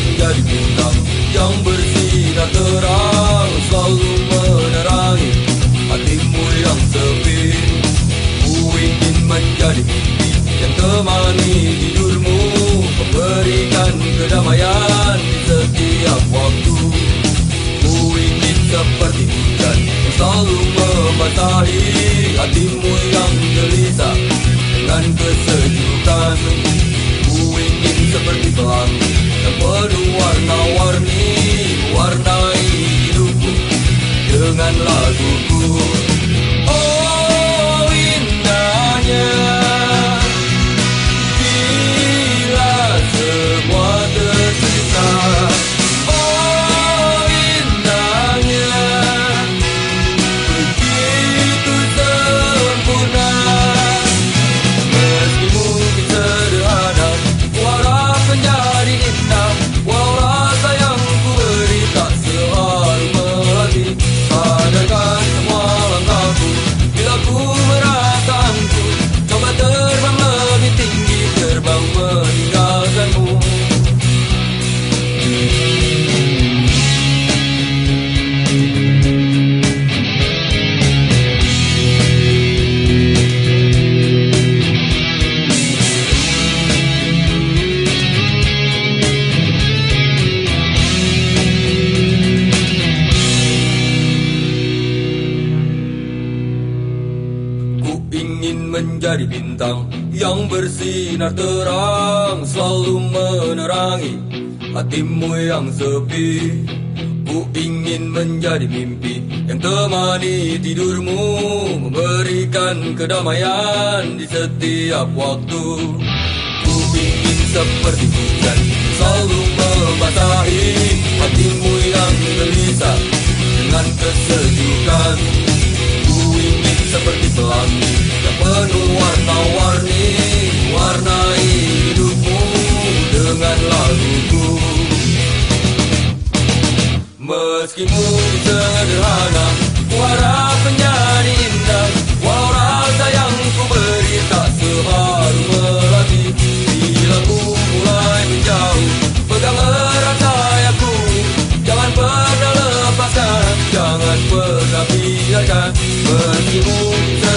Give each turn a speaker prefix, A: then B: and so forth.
A: menjadi bintang yang bersinar terang selalu menerangi hatimu yang sepi. Ku ingin menjadi mimpi yang temani tidurmu memberikan kedamaian di setiap waktu. Ku ingin seperti hujan yang selalu membasahi hatimu yang ingin menjadi bintang yang bersinar terang Selalu menerangi hatimu yang sepi. Ku ingin menjadi mimpi yang temani tidurmu Memberikan kedamaian di setiap waktu. Ku ingin seperti hujan selalu Meskipun sederhana Wara menjadi indah Wara sayang ku beri Tak sebaru melati Bila ku mulai menjauh Pegang erat sayaku Jangan pernah lepaskan Jangan pernah biarkan. Meskipun sederhana